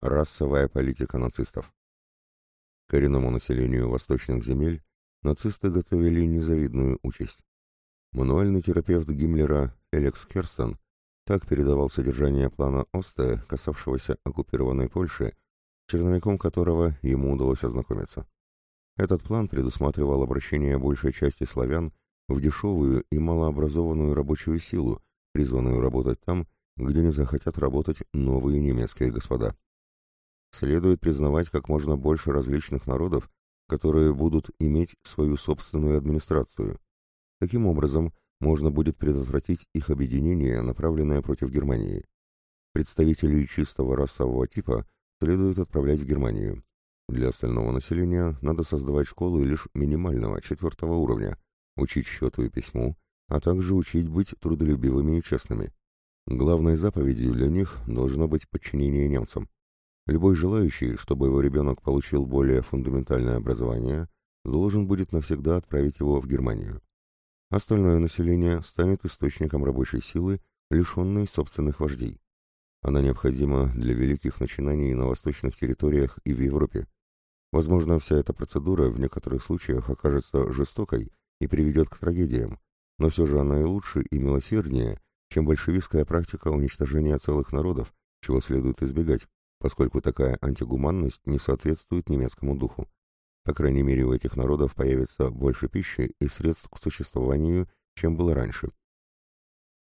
Расовая политика нацистов. Коренному населению восточных земель нацисты готовили незавидную участь. Мануальный терапевт Гиммлера Элекс Керстен так передавал содержание плана Осте, касавшегося оккупированной Польши, черновиком которого ему удалось ознакомиться. Этот план предусматривал обращение большей части славян в дешевую и малообразованную рабочую силу, призванную работать там, где не захотят работать новые немецкие господа. Следует признавать как можно больше различных народов, которые будут иметь свою собственную администрацию. Таким образом, можно будет предотвратить их объединение, направленное против Германии. Представителей чистого расового типа следует отправлять в Германию. Для остального населения надо создавать школы лишь минимального, четвертого уровня, учить счету и письму, а также учить быть трудолюбивыми и честными. Главной заповедью для них должно быть подчинение немцам. Любой желающий, чтобы его ребенок получил более фундаментальное образование, должен будет навсегда отправить его в Германию. Остальное население станет источником рабочей силы, лишенной собственных вождей. Она необходима для великих начинаний на восточных территориях и в Европе. Возможно, вся эта процедура в некоторых случаях окажется жестокой и приведет к трагедиям, но все же она и лучше, и милосерднее, чем большевистская практика уничтожения целых народов, чего следует избегать, поскольку такая антигуманность не соответствует немецкому духу. По крайней мере, у этих народов появится больше пищи и средств к существованию, чем было раньше.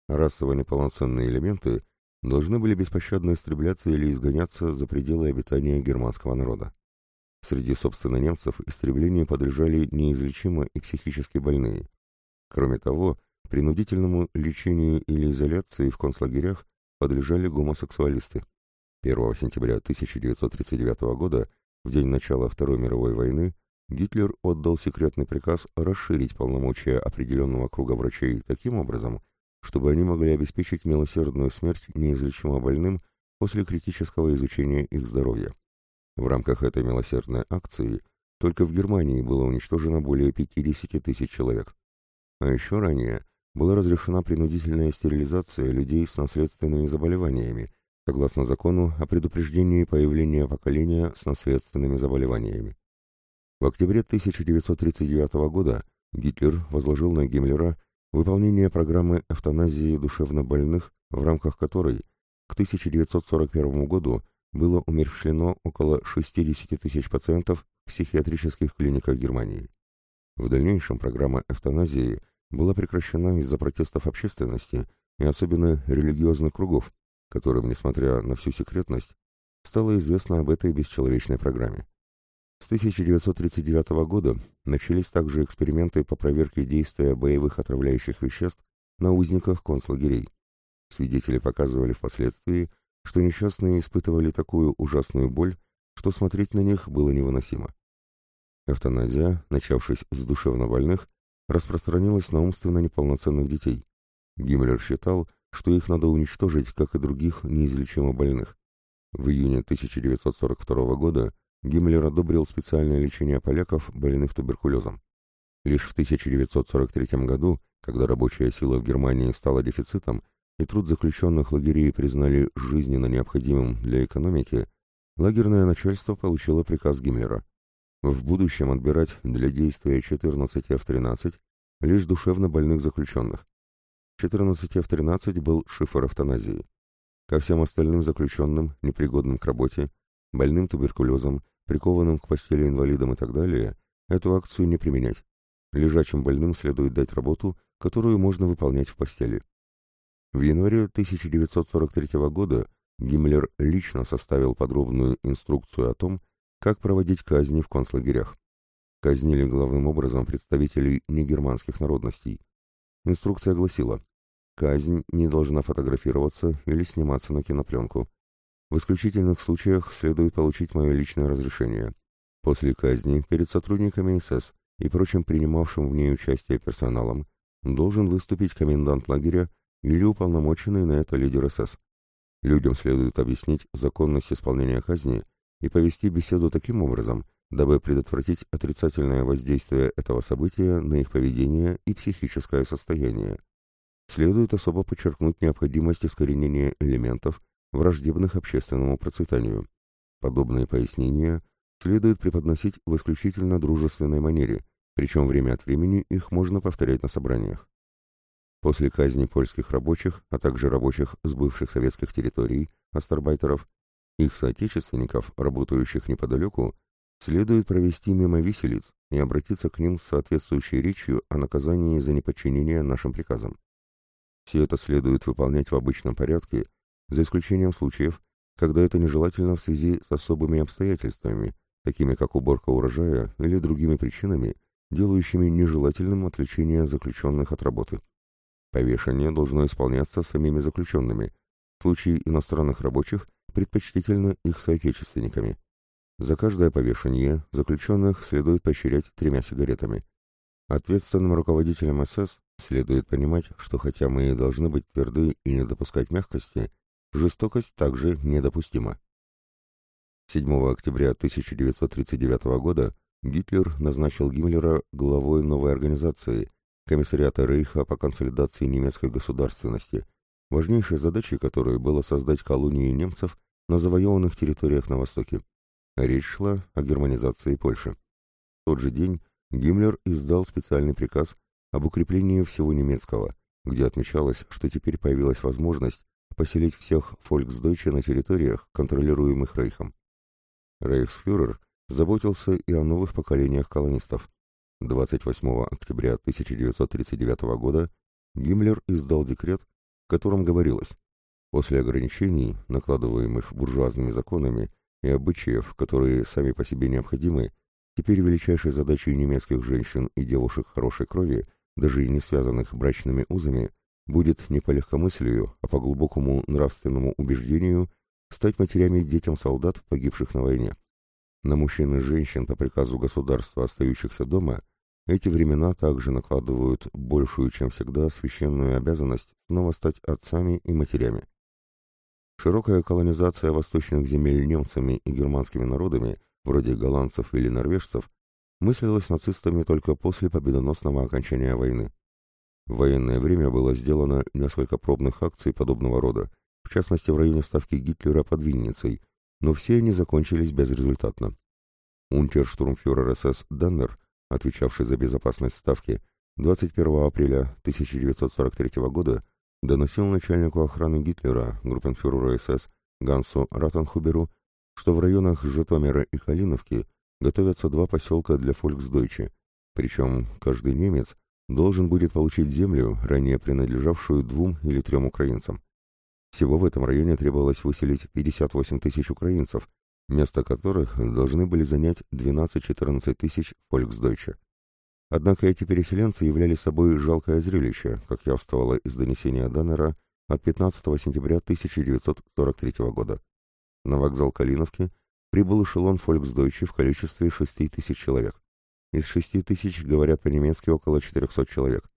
Расово неполноценные элементы должны были беспощадно истребляться или изгоняться за пределы обитания германского народа. Среди, собственно, немцев истреблению подлежали неизлечимо и психически больные. Кроме того, принудительному лечению или изоляции в концлагерях подлежали гомосексуалисты. 1 сентября 1939 года, в день начала Второй мировой войны, Гитлер отдал секретный приказ расширить полномочия определенного круга врачей таким образом, чтобы они могли обеспечить милосердную смерть неизлечимо больным после критического изучения их здоровья. В рамках этой милосердной акции только в Германии было уничтожено более 50 тысяч человек. А еще ранее была разрешена принудительная стерилизация людей с наследственными заболеваниями, согласно закону о предупреждении появления поколения с наследственными заболеваниями. В октябре 1939 года Гитлер возложил на Гиммлера выполнение программы эвтаназии душевнобольных, в рамках которой к 1941 году было умерщвлено около 60 тысяч пациентов в психиатрических клиниках Германии. В дальнейшем программа эвтаназии была прекращена из-за протестов общественности и особенно религиозных кругов, которым, несмотря на всю секретность, стало известно об этой бесчеловечной программе. С 1939 года начались также эксперименты по проверке действия боевых отравляющих веществ на узниках концлагерей. Свидетели показывали впоследствии, что несчастные испытывали такую ужасную боль, что смотреть на них было невыносимо. Эвтаназия, начавшись с душевнобольных, распространилась на умственно неполноценных детей. Гиммлер считал, что их надо уничтожить, как и других неизлечимо больных. В июне 1942 года Гиммлер одобрил специальное лечение поляков, больных туберкулезом. Лишь в 1943 году, когда рабочая сила в Германии стала дефицитом и труд заключенных лагерей признали жизненно необходимым для экономики, лагерное начальство получило приказ Гиммлера в будущем отбирать для действия 14 F-13 лишь душевно больных заключенных. 14 F-13 был шифр эвтаназии. Ко всем остальным заключенным, непригодным к работе, больным туберкулезом, прикованным к постели инвалидам и так далее, эту акцию не применять. Лежачим больным следует дать работу, которую можно выполнять в постели. В январе 1943 года Гиммлер лично составил подробную инструкцию о том, как проводить казни в концлагерях. Казнили главным образом представителей негерманских народностей. Инструкция гласила, казнь не должна фотографироваться или сниматься на кинопленку. В исключительных случаях следует получить мое личное разрешение. После казни перед сотрудниками СС и прочим принимавшим в ней участие персоналом должен выступить комендант лагеря или уполномоченный на это лидер СС. Людям следует объяснить законность исполнения казни и повести беседу таким образом, дабы предотвратить отрицательное воздействие этого события на их поведение и психическое состояние. Следует особо подчеркнуть необходимость искоренения элементов, враждебных общественному процветанию. Подобные пояснения следует преподносить в исключительно дружественной манере, причем время от времени их можно повторять на собраниях. После казни польских рабочих, а также рабочих с бывших советских территорий, астарбайтеров, их соотечественников, работающих неподалеку, следует провести мимо виселиц и обратиться к ним с соответствующей речью о наказании за неподчинение нашим приказам. Все это следует выполнять в обычном порядке, за исключением случаев, когда это нежелательно в связи с особыми обстоятельствами, такими как уборка урожая или другими причинами, делающими нежелательным отвлечение заключенных от работы. Повешение должно исполняться самими заключенными, в случае иностранных рабочих предпочтительно их соотечественниками. За каждое повешение заключенных следует поощрять тремя сигаретами. Ответственным руководителям СС следует понимать, что хотя мы и должны быть тверды и не допускать мягкости, жестокость также недопустима. 7 октября 1939 года Гитлер назначил Гиммлера главой новой организации, комиссариата Рейха по консолидации немецкой государственности, важнейшей задачей которой было создать колонии немцев на завоеванных территориях на Востоке. Речь шла о германизации Польши. В тот же день Гиммлер издал специальный приказ об укреплении всего немецкого, где отмечалось, что теперь появилась возможность поселить всех фольксдойче на территориях, контролируемых Рейхом. Рейхсфюрер заботился и о новых поколениях колонистов. 28 октября 1939 года Гиммлер издал декрет, в котором говорилось, после ограничений, накладываемых буржуазными законами, и обычаев, которые сами по себе необходимы, теперь величайшей задачей немецких женщин и девушек хорошей крови, даже и не связанных брачными узами, будет не по легкомыслию, а по глубокому нравственному убеждению стать матерями детям солдат, погибших на войне. На мужчин и женщин по приказу государства, остающихся дома, эти времена также накладывают большую, чем всегда, священную обязанность снова стать отцами и матерями. Широкая колонизация восточных земель немцами и германскими народами, вроде голландцев или норвежцев, мыслилась нацистами только после победоносного окончания войны. В военное время было сделано несколько пробных акций подобного рода, в частности в районе ставки Гитлера под Винницей, но все они закончились безрезультатно. Унтерштурмфюрер СС Даннер, отвечавший за безопасность ставки, 21 апреля 1943 года доносил начальнику охраны Гитлера, группенфюреру СС Гансу Ратенхуберу, что в районах Житомира и Калиновки готовятся два поселка для фольксдойче, причем каждый немец должен будет получить землю, ранее принадлежавшую двум или трем украинцам. Всего в этом районе требовалось выселить 58 тысяч украинцев, место которых должны были занять 12-14 тысяч фольксдойче. Однако эти переселенцы являли собой жалкое зрелище, как явствовало из донесения Даннера от 15 сентября 1943 года. На вокзал Калиновки прибыл эшелон Фольксдойче в количестве 6 тысяч человек. Из 6 тысяч говорят по-немецки около 400 человек.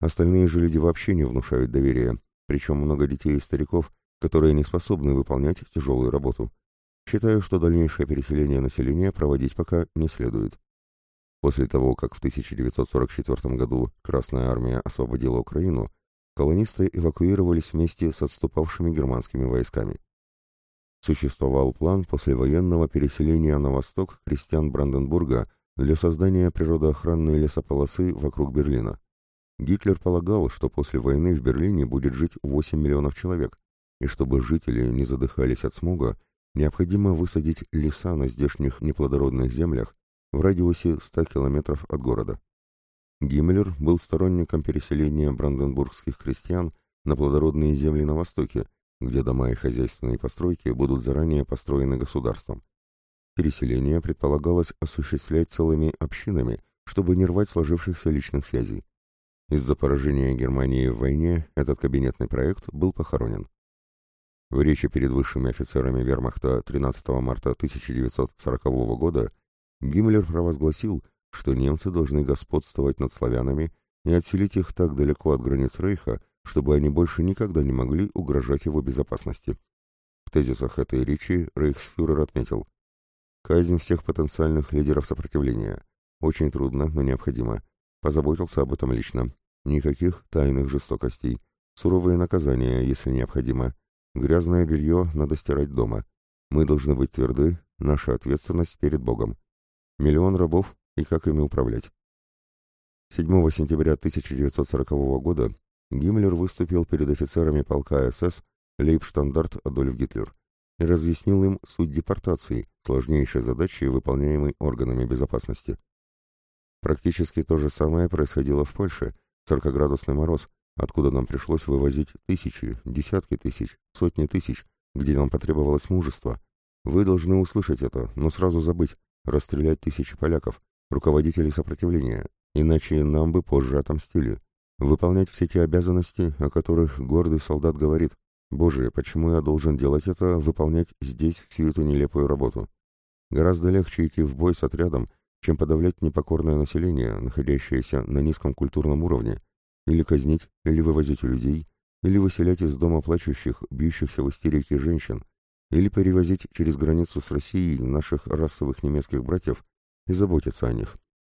Остальные же люди вообще не внушают доверия, причем много детей и стариков, которые не способны выполнять тяжелую работу. Считаю, что дальнейшее переселение населения проводить пока не следует. После того, как в 1944 году Красная Армия освободила Украину, колонисты эвакуировались вместе с отступавшими германскими войсками. Существовал план послевоенного переселения на восток крестьян Бранденбурга для создания природоохранной лесополосы вокруг Берлина. Гитлер полагал, что после войны в Берлине будет жить 8 миллионов человек, и чтобы жители не задыхались от смога, необходимо высадить леса на здешних неплодородных землях в радиусе 100 километров от города. Гиммлер был сторонником переселения бранденбургских крестьян на плодородные земли на востоке, где дома и хозяйственные постройки будут заранее построены государством. Переселение предполагалось осуществлять целыми общинами, чтобы не рвать сложившихся личных связей. Из-за поражения Германии в войне этот кабинетный проект был похоронен. В речи перед высшими офицерами вермахта 13 марта 1940 года Гиммлер провозгласил, что немцы должны господствовать над славянами и отселить их так далеко от границ Рейха, чтобы они больше никогда не могли угрожать его безопасности. В тезисах этой речи рейхсфюрер отметил «Казнь всех потенциальных лидеров сопротивления. Очень трудно, но необходимо. Позаботился об этом лично. Никаких тайных жестокостей. Суровые наказания, если необходимо. Грязное белье надо стирать дома. Мы должны быть тверды, наша ответственность перед Богом. Миллион рабов и как ими управлять. 7 сентября 1940 года Гиммлер выступил перед офицерами полка СС Лейбштандарт Адольф Гитлер и разъяснил им суть депортации, сложнейшей задачи, выполняемой органами безопасности. Практически то же самое происходило в Польше, 40-градусный мороз, откуда нам пришлось вывозить тысячи, десятки тысяч, сотни тысяч, где нам потребовалось мужество. Вы должны услышать это, но сразу забыть, расстрелять тысячи поляков, руководителей сопротивления, иначе нам бы позже отомстили. Выполнять все те обязанности, о которых гордый солдат говорит, «Боже, почему я должен делать это, выполнять здесь всю эту нелепую работу?» Гораздо легче идти в бой с отрядом, чем подавлять непокорное население, находящееся на низком культурном уровне, или казнить, или вывозить людей, или выселять из дома плачущих, бьющихся в истерике женщин, или перевозить через границу с Россией наших расовых немецких братьев и заботиться о них.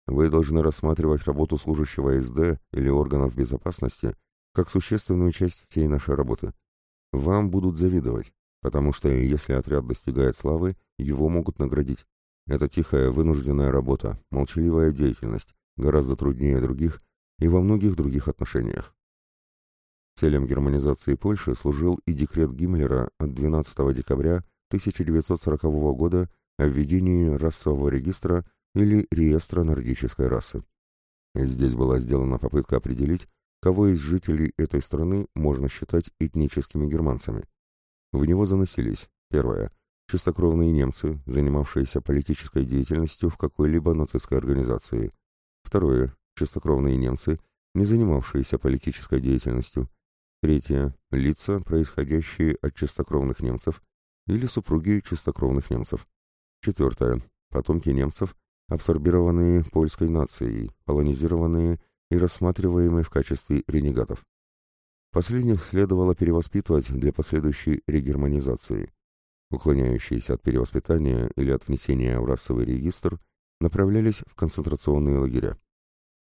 Вы должны рассматривать работу служащего СД или органов безопасности как существенную часть всей нашей работы. Вам будут завидовать, потому что если отряд достигает славы, его могут наградить. Это тихая, вынужденная работа, молчаливая деятельность, гораздо труднее других и во многих других отношениях. Целям германизации Польши служил и декрет Гиммлера от 12 декабря 1940 года о введении расового регистра или реестра нордической расы. Здесь была сделана попытка определить, кого из жителей этой страны можно считать этническими германцами. В него заносились, первое, чистокровные немцы, занимавшиеся политической деятельностью в какой-либо нацистской организации. Второе. Чистокровные немцы, не занимавшиеся политической деятельностью. Третье. Лица, происходящие от чистокровных немцев или супруги чистокровных немцев. Четвертое. Потомки немцев, абсорбированные польской нацией, полонизированные и рассматриваемые в качестве ренегатов. Последних следовало перевоспитывать для последующей регерманизации уклоняющиеся от перевоспитания или от внесения в расовый регистр, направлялись в концентрационные лагеря.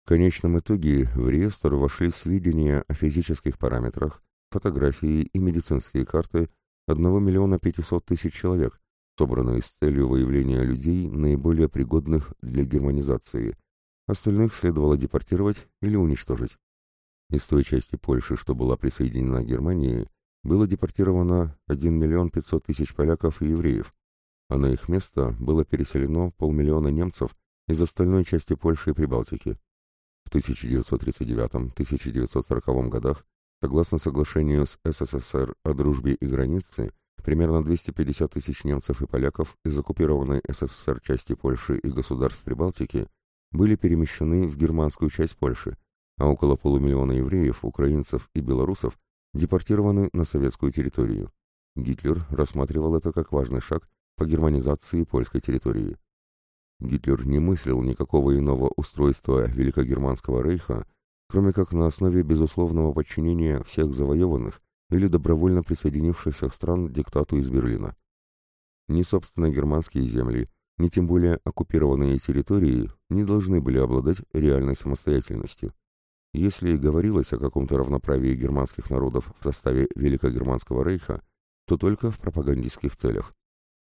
В конечном итоге в реестр вошли сведения о физических параметрах, фотографии и медицинские карты 1 миллиона 500 тысяч человек, собранные с целью выявления людей, наиболее пригодных для германизации. Остальных следовало депортировать или уничтожить. Из той части Польши, что была присоединена Германии, было депортировано 1 миллион 500 тысяч поляков и евреев, а на их место было переселено полмиллиона немцев из остальной части Польши и Прибалтики. В 1939-1940 годах, согласно соглашению с СССР о дружбе и границе, примерно 250 тысяч немцев и поляков из оккупированной СССР части Польши и государств Прибалтики были перемещены в германскую часть Польши, а около полумиллиона евреев, украинцев и белорусов депортированы на советскую территорию. Гитлер рассматривал это как важный шаг по германизации польской территории. Гитлер не мыслил никакого иного устройства Великогерманского рейха, кроме как на основе безусловного подчинения всех завоеванных или добровольно присоединившихся стран диктату из Берлина. Ни собственно германские земли, ни тем более оккупированные территории не должны были обладать реальной самостоятельностью. Если и говорилось о каком-то равноправии германских народов в составе Великогерманского рейха, то только в пропагандистских целях.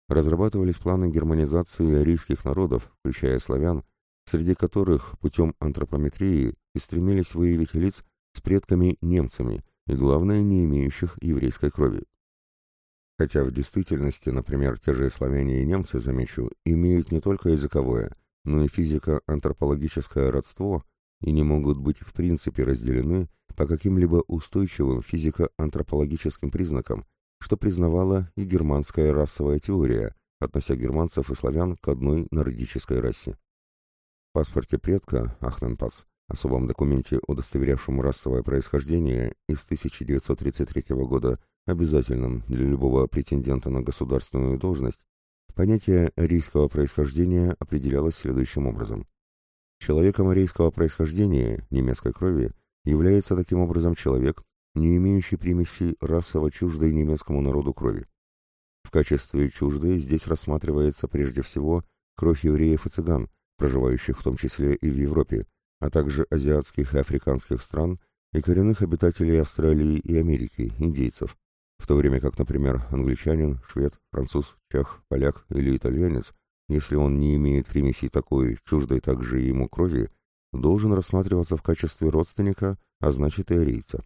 Разрабатывались планы германизации арийских народов, включая славян, среди которых путем антропометрии и стремились выявить лиц с предками немцами и, главное, не имеющих еврейской крови. Хотя в действительности, например, те же славяне и немцы, замечу, имеют не только языковое, но и физико-антропологическое родство – и не могут быть в принципе разделены по каким-либо устойчивым физико-антропологическим признакам, что признавала и германская расовая теория, относя германцев и славян к одной нордической расе. В паспорте предка Ахненпас, особом документе, удостоверявшем расовое происхождение из 1933 года, обязательном для любого претендента на государственную должность, понятие арийского происхождения определялось следующим образом. Человеком арийского происхождения, немецкой крови, является таким образом человек, не имеющий примеси расово чуждой немецкому народу крови. В качестве чуждой здесь рассматривается прежде всего кровь евреев и цыган, проживающих в том числе и в Европе, а также азиатских и африканских стран и коренных обитателей Австралии и Америки, индейцев. в то время как, например, англичанин, швед, француз, чех, поляк или итальянец, если он не имеет примесей такой, чуждой также ему крови, должен рассматриваться в качестве родственника, а значит и арийца.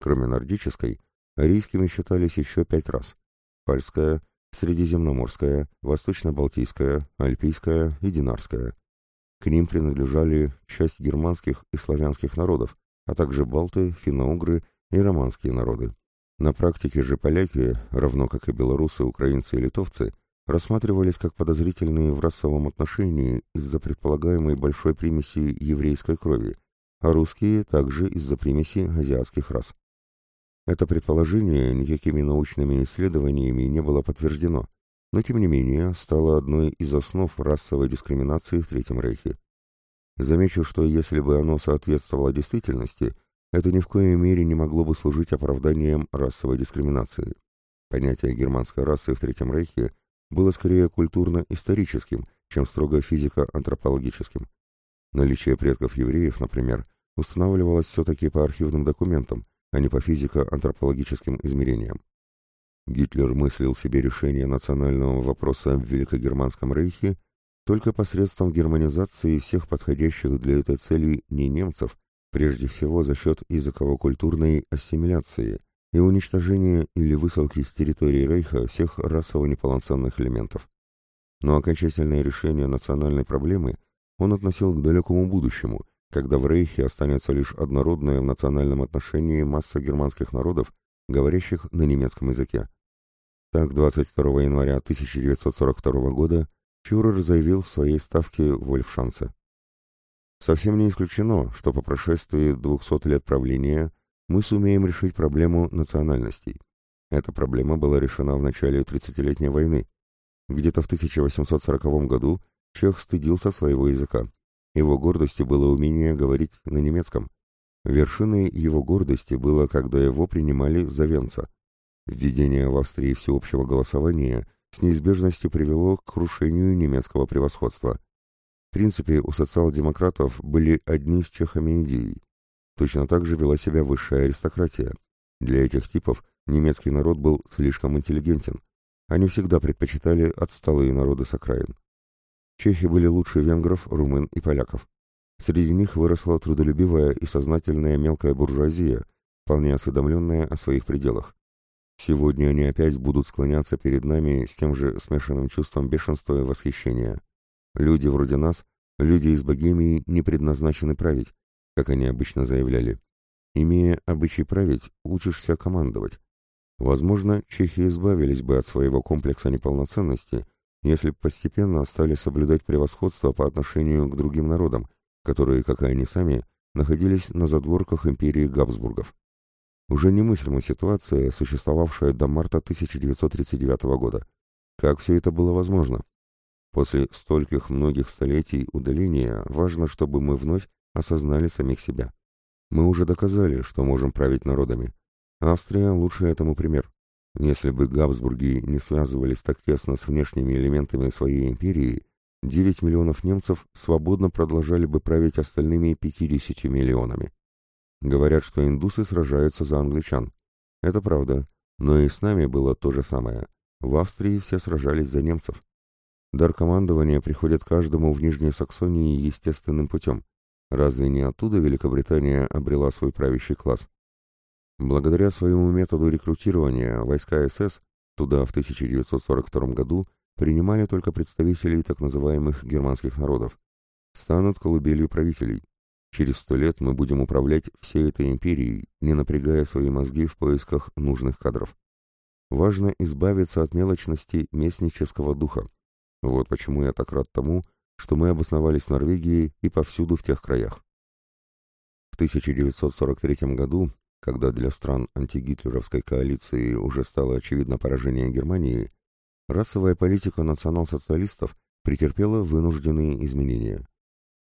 Кроме нордической, арийскими считались еще пять раз. Пальская, Средиземноморская, Восточно-Балтийская, Альпийская и Динарская. К ним принадлежали часть германских и славянских народов, а также балты, финно-угры и романские народы. На практике же поляки, равно как и белорусы, украинцы и литовцы, рассматривались как подозрительные в расовом отношении из-за предполагаемой большой примеси еврейской крови, а русские также из-за примеси азиатских рас. Это предположение никакими научными исследованиями не было подтверждено, но тем не менее стало одной из основ расовой дискриминации в Третьем Рейхе. Замечу, что если бы оно соответствовало действительности, это ни в коей мере не могло бы служить оправданием расовой дискриминации. Понятие германской расы в Третьем Рейхе было скорее культурно-историческим, чем строго физико-антропологическим. Наличие предков евреев, например, устанавливалось все-таки по архивным документам, а не по физико-антропологическим измерениям. Гитлер мыслил себе решение национального вопроса в Великогерманском рейхе только посредством германизации всех подходящих для этой цели не немцев, прежде всего за счет языково-культурной ассимиляции и уничтожения или высылки с территории рейха всех расово неполноценных элементов. Но окончательное решение национальной проблемы он относил к далекому будущему – когда в Рейхе останется лишь однородная в национальном отношении масса германских народов, говорящих на немецком языке. Так, 22 января 1942 года фюрер заявил в своей ставке Вольфшанце. Совсем не исключено, что по прошествии 200 лет правления мы сумеем решить проблему национальностей. Эта проблема была решена в начале 30-летней войны. Где-то в 1840 году Чех стыдился своего языка. Его гордостью было умение говорить на немецком. Вершиной его гордости было, когда его принимали за венца. Введение в Австрии всеобщего голосования с неизбежностью привело к крушению немецкого превосходства. В принципе, у социал-демократов были одни с чехами идеи. Точно так же вела себя высшая аристократия. Для этих типов немецкий народ был слишком интеллигентен. Они всегда предпочитали отсталые народы с окраин. Чехи были лучше венгров, румын и поляков. Среди них выросла трудолюбивая и сознательная мелкая буржуазия, вполне осведомленная о своих пределах. Сегодня они опять будут склоняться перед нами с тем же смешанным чувством бешенства и восхищения. Люди вроде нас, люди из Богемии, не предназначены править, как они обычно заявляли. Имея обычай править, учишься командовать. Возможно, чехи избавились бы от своего комплекса неполноценности – если постепенно стали соблюдать превосходство по отношению к другим народам, которые, как и они сами, находились на задворках империи Габсбургов. Уже немыслима ситуация, существовавшая до марта 1939 года. Как все это было возможно? После стольких многих столетий удаления важно, чтобы мы вновь осознали самих себя. Мы уже доказали, что можем править народами. Австрия – лучший этому пример. Если бы Габсбурги не связывались так тесно с внешними элементами своей империи, 9 миллионов немцев свободно продолжали бы править остальными 50 миллионами. Говорят, что индусы сражаются за англичан. Это правда, но и с нами было то же самое. В Австрии все сражались за немцев. Дар командования приходит каждому в Нижней Саксонии естественным путем. Разве не оттуда Великобритания обрела свой правящий класс? Благодаря своему методу рекрутирования войска СС туда в 1942 году принимали только представителей так называемых германских народов. Станут колыбелью правителей. Через сто лет мы будем управлять всей этой империей, не напрягая свои мозги в поисках нужных кадров. Важно избавиться от мелочности местнического духа. Вот почему я так рад тому, что мы обосновались в Норвегии и повсюду в тех краях. В 1943 году когда для стран антигитлеровской коалиции уже стало очевидно поражение Германии, расовая политика национал-социалистов претерпела вынужденные изменения.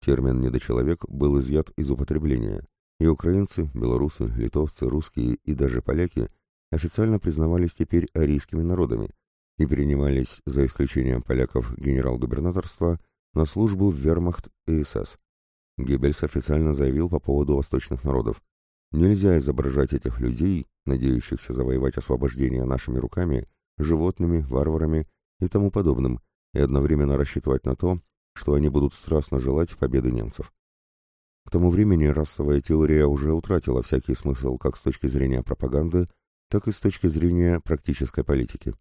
Термин «недочеловек» был изъят из употребления, и украинцы, белорусы, литовцы, русские и даже поляки официально признавались теперь арийскими народами и принимались, за исключением поляков генерал-губернаторства, на службу в вермахт и СС. Геббельс официально заявил по поводу восточных народов – Нельзя изображать этих людей, надеющихся завоевать освобождение нашими руками, животными, варварами и тому подобным, и одновременно рассчитывать на то, что они будут страстно желать победы немцев. К тому времени расовая теория уже утратила всякий смысл как с точки зрения пропаганды, так и с точки зрения практической политики.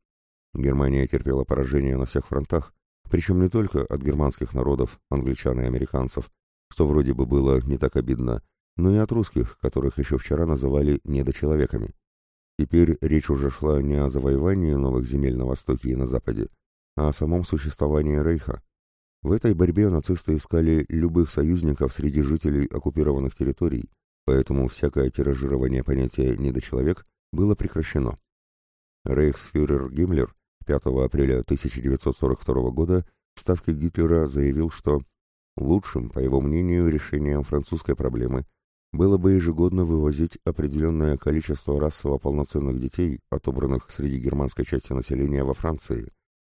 Германия терпела поражение на всех фронтах, причем не только от германских народов, англичан и американцев, что вроде бы было не так обидно, но и от русских, которых еще вчера называли недочеловеками. Теперь речь уже шла не о завоевании новых земель на Востоке и на Западе, а о самом существовании Рейха. В этой борьбе нацисты искали любых союзников среди жителей оккупированных территорий, поэтому всякое тиражирование понятия «недочеловек» было прекращено. Рейхсфюрер Гиммлер 5 апреля 1942 года в Ставке Гитлера заявил, что лучшим, по его мнению, решением французской проблемы было бы ежегодно вывозить определенное количество расово полноценных детей, отобранных среди германской части населения во Франции.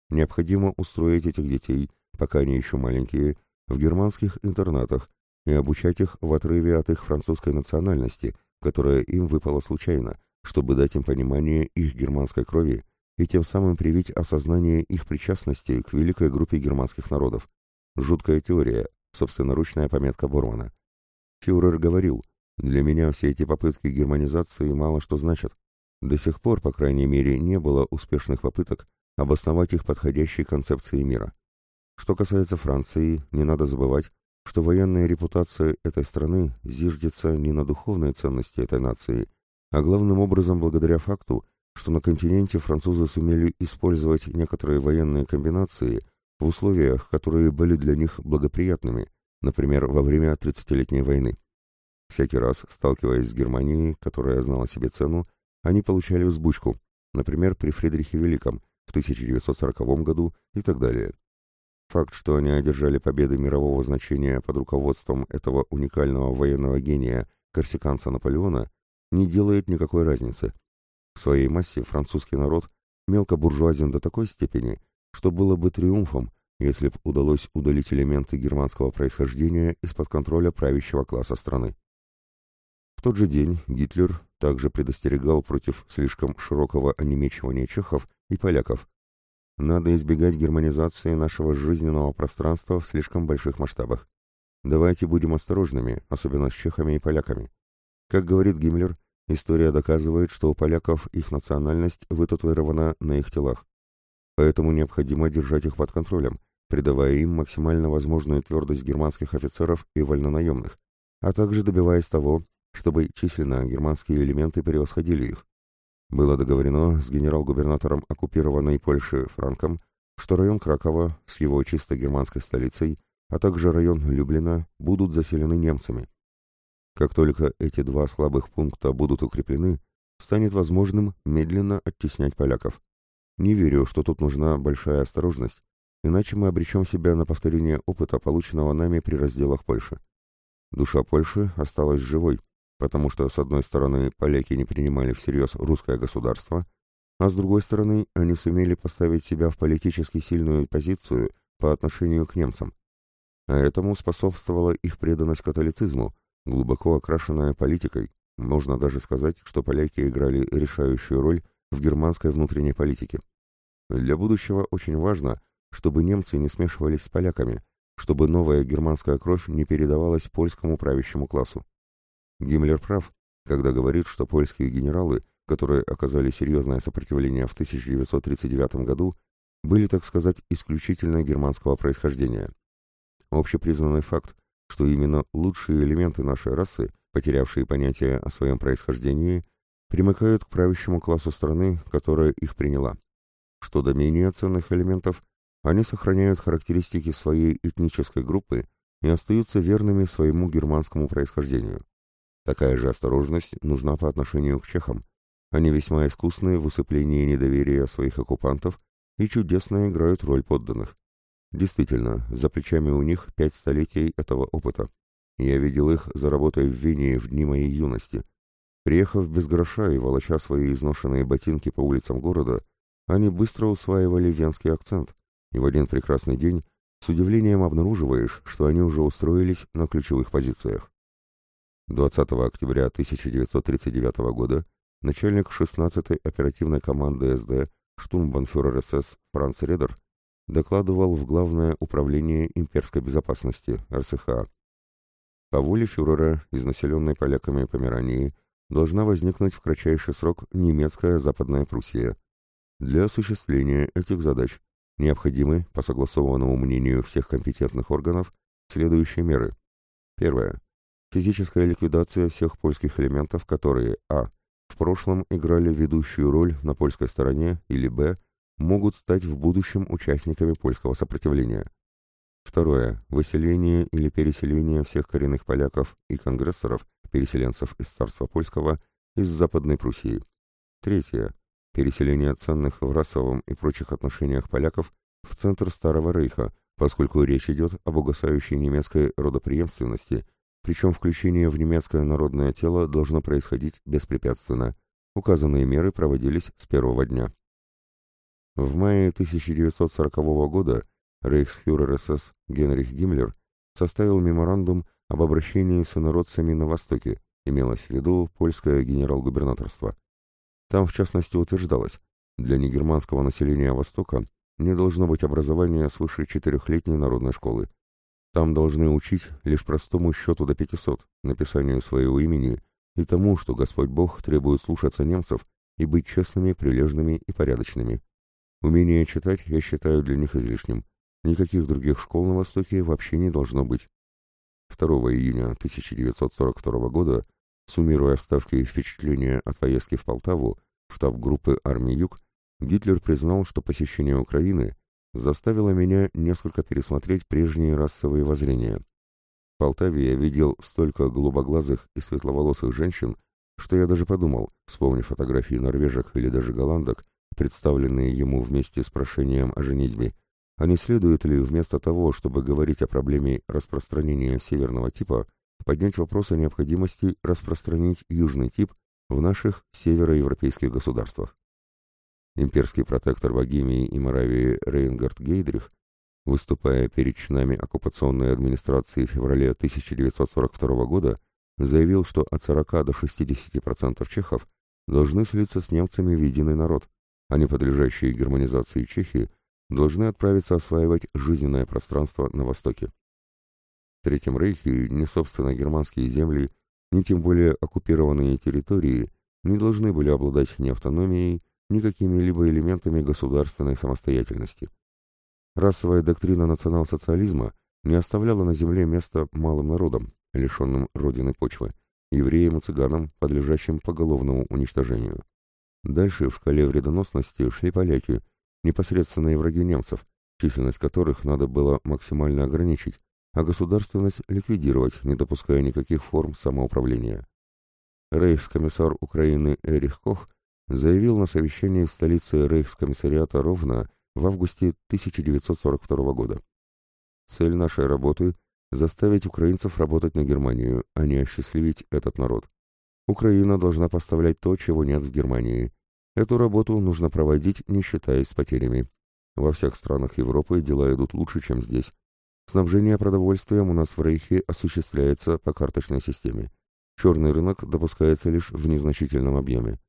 Необходимо устроить этих детей, пока они еще маленькие, в германских интернатах и обучать их в отрыве от их французской национальности, которая им выпала случайно, чтобы дать им понимание их германской крови и тем самым привить осознание их причастности к великой группе германских народов. Жуткая теория, собственноручная пометка Бормана. Фюрер говорил, для меня все эти попытки германизации мало что значат. До сих пор, по крайней мере, не было успешных попыток обосновать их подходящей концепции мира. Что касается Франции, не надо забывать, что военная репутация этой страны зиждется не на духовной ценности этой нации, а главным образом благодаря факту, что на континенте французы сумели использовать некоторые военные комбинации в условиях, которые были для них благоприятными, например, во время 30-летней войны. Всякий раз, сталкиваясь с Германией, которая знала себе цену, они получали взбучку, например, при Фридрихе Великом в 1940 году и так далее. Факт, что они одержали победы мирового значения под руководством этого уникального военного гения корсиканца Наполеона, не делает никакой разницы. В своей массе французский народ мелкобуржуазен до такой степени, что было бы триумфом, если б удалось удалить элементы германского происхождения из-под контроля правящего класса страны. В тот же день Гитлер также предостерегал против слишком широкого онемечивания чехов и поляков. Надо избегать германизации нашего жизненного пространства в слишком больших масштабах. Давайте будем осторожными, особенно с чехами и поляками. Как говорит Гиммлер, История доказывает, что у поляков их национальность вытатуирована на их телах. Поэтому необходимо держать их под контролем, придавая им максимально возможную твердость германских офицеров и вольнонаемных, а также добиваясь того, чтобы численно германские элементы превосходили их. Было договорено с генерал-губернатором оккупированной Польши Франком, что район Кракова с его чисто германской столицей, а также район Люблина будут заселены немцами. Как только эти два слабых пункта будут укреплены, станет возможным медленно оттеснять поляков. Не верю, что тут нужна большая осторожность, иначе мы обречем себя на повторение опыта, полученного нами при разделах Польши. Душа Польши осталась живой, потому что, с одной стороны, поляки не принимали всерьез русское государство, а с другой стороны, они сумели поставить себя в политически сильную позицию по отношению к немцам. А этому способствовала их преданность католицизму, глубоко окрашенная политикой. Можно даже сказать, что поляки играли решающую роль в германской внутренней политике. Для будущего очень важно, чтобы немцы не смешивались с поляками, чтобы новая германская кровь не передавалась польскому правящему классу. Гиммлер прав, когда говорит, что польские генералы, которые оказали серьезное сопротивление в 1939 году, были, так сказать, исключительно германского происхождения. Общепризнанный факт, что именно лучшие элементы нашей расы, потерявшие понятие о своем происхождении, примыкают к правящему классу страны, которая их приняла. Что до менее ценных элементов, они сохраняют характеристики своей этнической группы и остаются верными своему германскому происхождению. Такая же осторожность нужна по отношению к чехам. Они весьма искусны в усыплении недоверия своих оккупантов и чудесно играют роль подданных. Действительно, за плечами у них пять столетий этого опыта. Я видел их за работой в Вене в дни моей юности. Приехав без гроша и волоча свои изношенные ботинки по улицам города, они быстро усваивали венский акцент, и в один прекрасный день с удивлением обнаруживаешь, что они уже устроились на ключевых позициях. 20 октября 1939 года начальник 16-й оперативной команды СД, штурмбанфюрер СС Франц Редер, докладывал в Главное управление имперской безопасности, РСХА. По воле фюрера из населенной поляками Померании должна возникнуть в кратчайший срок немецкая Западная Пруссия. Для осуществления этих задач необходимы, по согласованному мнению всех компетентных органов, следующие меры. Первое. Физическая ликвидация всех польских элементов, которые а. в прошлом играли ведущую роль на польской стороне, или б. могут стать в будущем участниками польского сопротивления. Второе. Выселение или переселение всех коренных поляков и конгрессоров, переселенцев из царства польского, из Западной Пруссии. Третье. Переселение ценных в расовом и прочих отношениях поляков в центр Старого Рейха, поскольку речь идет об угасающей немецкой родопреемственности, причем включение в немецкое народное тело должно происходить беспрепятственно. Указанные меры проводились с первого дня. В мае 1940 года рейхсфюрер СС Генрих Гиммлер составил меморандум об обращении с инородцами на Востоке, имелось в виду польское генерал-губернаторство. Там, в частности, утверждалось, для негерманского населения Востока не должно быть образования свыше четырехлетней народной школы. Там должны учить лишь простому счету до 500, написанию своего имени и тому, что Господь Бог требует слушаться немцев и быть честными, прилежными и порядочными. Умение читать я считаю для них излишним. Никаких других школ на Востоке вообще не должно быть. 2 июня 1942 года, суммируя вставки и впечатления от поездки в Полтаву, в штаб группы армии Юг, Гитлер признал, что посещение Украины заставило меня несколько пересмотреть прежние расовые воззрения. В Полтаве я видел столько голубоглазых и светловолосых женщин, что я даже подумал, вспомнив фотографии норвежек или даже голландок, представленные ему вместе с прошением о женитьбе, а не следует ли вместо того, чтобы говорить о проблеме распространения северного типа, поднять вопрос о необходимости распространить южный тип в наших североевропейских государствах? Имперский протектор Богемии и Моравии Рейнгард Гейдрих, выступая перед чинами оккупационной администрации в феврале 1942 года, заявил, что от 40 до 60% чехов должны слиться с немцами в единый народ, а не подлежащие германизации Чехии – должны отправиться осваивать жизненное пространство на Востоке. В Третьем Рейхе ни собственно германские земли, ни тем более оккупированные территории не должны были обладать ни автономией, ни какими-либо элементами государственной самостоятельности. Расовая доктрина национал-социализма не оставляла на земле места малым народам, лишенным родины почвы, евреям и цыганам, подлежащим поголовному уничтожению. Дальше в шкале вредоносности шли поляки – непосредственные враги немцев, численность которых надо было максимально ограничить, а государственность ликвидировать, не допуская никаких форм самоуправления. Рейхскомиссар Украины Эрих Кох заявил на совещании в столице Рейхскомиссариата Ровно в августе 1942 года. Цель нашей работы – заставить украинцев работать на Германию, а не осчастливить этот народ. Украина должна поставлять то, чего нет в Германии, Эту работу нужно проводить, не считаясь с потерями. Во всех странах Европы дела идут лучше, чем здесь. Снабжение продовольствием у нас в Рейхе осуществляется по карточной системе. Черный рынок допускается лишь в незначительном объеме.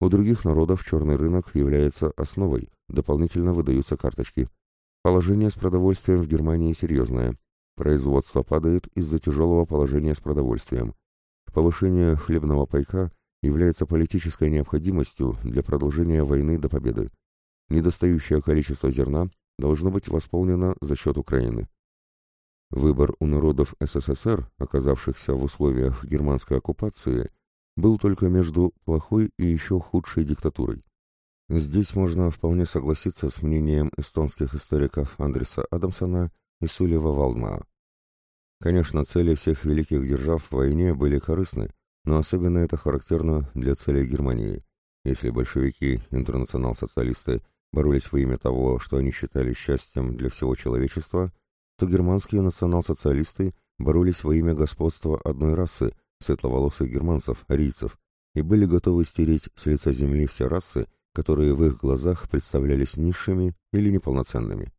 У других народов черный рынок является основой, дополнительно выдаются карточки. Положение с продовольствием в Германии серьезное. Производство падает из-за тяжелого положения с продовольствием. Повышение хлебного пайка – является политической необходимостью для продолжения войны до победы. Недостающее количество зерна должно быть восполнено за счет Украины. Выбор у народов СССР, оказавшихся в условиях германской оккупации, был только между плохой и еще худшей диктатурой. Здесь можно вполне согласиться с мнением эстонских историков Андреса Адамсона и Сулева Валдмаа. Конечно, цели всех великих держав в войне были корыстны, но особенно это характерно для целей Германии. Если большевики, интернационал-социалисты, боролись во имя того, что они считали счастьем для всего человечества, то германские национал-социалисты боролись во имя господства одной расы, светловолосых германцев, арийцев, и были готовы стереть с лица земли все расы, которые в их глазах представлялись низшими или неполноценными.